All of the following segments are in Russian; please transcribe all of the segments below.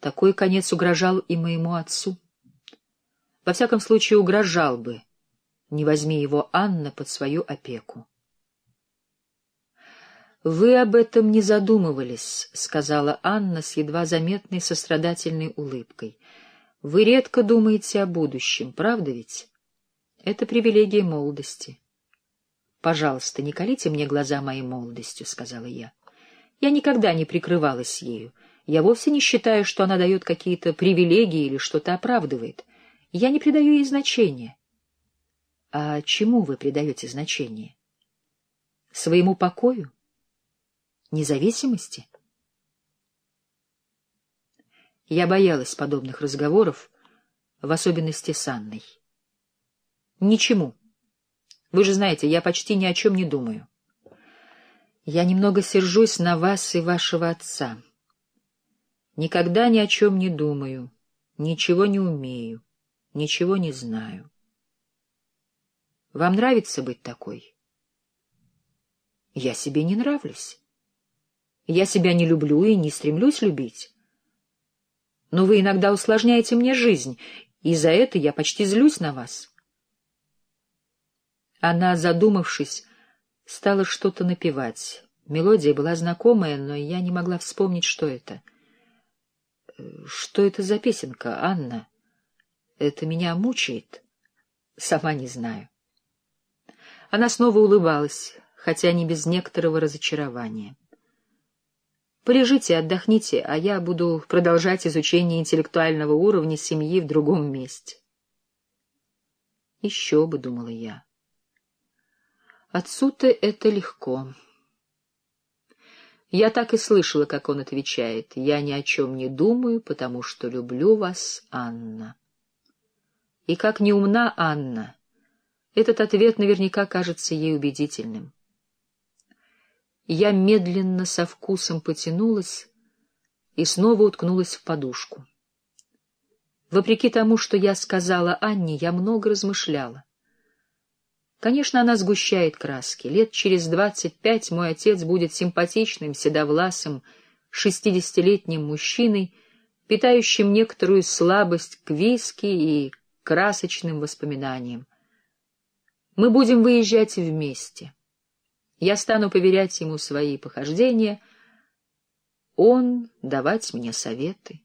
Такой конец угрожал и моему отцу. Во всяком случае, угрожал бы, не возьми его Анна под свою опеку. «Вы об этом не задумывались», — сказала Анна с едва заметной сострадательной улыбкой. «Вы редко думаете о будущем, правда ведь? Это привилегия молодости». «Пожалуйста, не колите мне глаза моей молодостью», — сказала я. «Я никогда не прикрывалась ею. Я вовсе не считаю, что она дает какие-то привилегии или что-то оправдывает. Я не придаю ей значения». «А чему вы придаете значение? Своему покою?» независимости? Я боялась подобных разговоров, в особенности с Анной. Ничему. Вы же знаете, я почти ни о чем не думаю. Я немного сержусь на вас и вашего отца. Никогда ни о чем не думаю, ничего не умею, ничего не знаю. Вам нравится быть такой? Я себе не нравлюсь. Я себя не люблю и не стремлюсь любить. Но вы иногда усложняете мне жизнь, и за это я почти злюсь на вас. Она, задумавшись, стала что-то напевать. Мелодия была знакомая, но я не могла вспомнить, что это. Что это за песенка, Анна? Это меня мучает. Сама не знаю. Она снова улыбалась, хотя не без некоторого разочарования. Полежите, отдохните, а я буду продолжать изучение интеллектуального уровня семьи в другом месте. Еще бы, — думала я. Отцу-то это легко. Я так и слышала, как он отвечает. Я ни о чем не думаю, потому что люблю вас, Анна. И как не умна Анна, этот ответ наверняка кажется ей убедительным. Я медленно со вкусом потянулась и снова уткнулась в подушку. Вопреки тому, что я сказала Анне, я много размышляла. Конечно, она сгущает краски. Лет через двадцать пять мой отец будет симпатичным, седовласым, шестидесятилетним мужчиной, питающим некоторую слабость к виски и красочным воспоминаниям. Мы будем выезжать вместе. Я стану поверять ему свои похождения, он давать мне советы.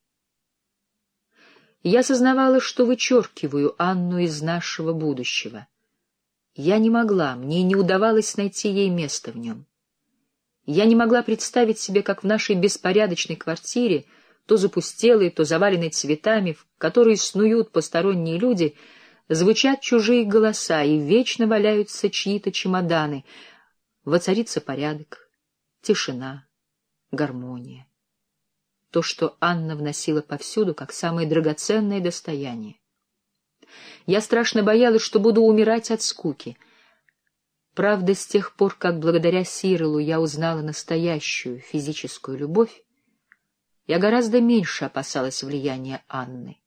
Я сознавала, что вычеркиваю Анну из нашего будущего. Я не могла, мне не удавалось найти ей место в нем. Я не могла представить себе, как в нашей беспорядочной квартире, то запустелой, то заваленной цветами, в которой снуют посторонние люди, звучат чужие голоса и вечно валяются чьи-то чемоданы — воцарится порядок, тишина, гармония. То, что Анна вносила повсюду, как самое драгоценное достояние. Я страшно боялась, что буду умирать от скуки. Правда, с тех пор, как благодаря Сирилу я узнала настоящую физическую любовь, я гораздо меньше опасалась влияния Анны.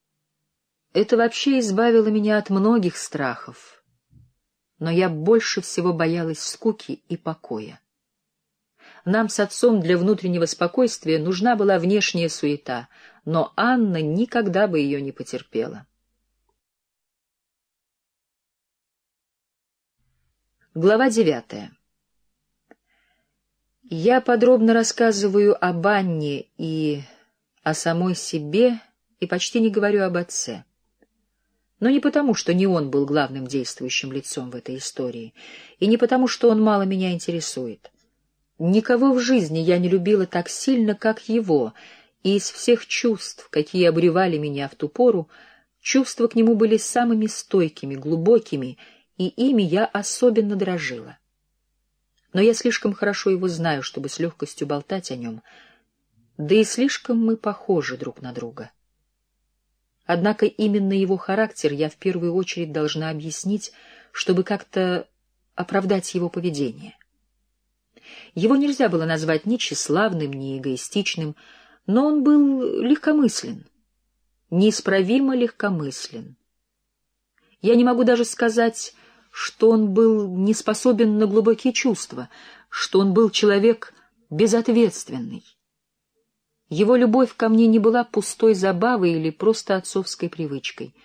Это вообще избавило меня от многих страхов — но я больше всего боялась скуки и покоя. Нам с отцом для внутреннего спокойствия нужна была внешняя суета, но Анна никогда бы ее не потерпела. Глава девятая Я подробно рассказываю об Анне и о самой себе и почти не говорю об отце. Но не потому, что не он был главным действующим лицом в этой истории, и не потому, что он мало меня интересует. Никого в жизни я не любила так сильно, как его, и из всех чувств, какие обревали меня в ту пору, чувства к нему были самыми стойкими, глубокими, и ими я особенно дрожила. Но я слишком хорошо его знаю, чтобы с легкостью болтать о нем, да и слишком мы похожи друг на друга. Однако именно его характер я в первую очередь должна объяснить, чтобы как-то оправдать его поведение. Его нельзя было назвать ни тщеславным, ни эгоистичным, но он был легкомыслен, неисправимо легкомыслен. Я не могу даже сказать, что он был не способен на глубокие чувства, что он был человек безответственный. Его любовь ко мне не была пустой забавой или просто отцовской привычкой —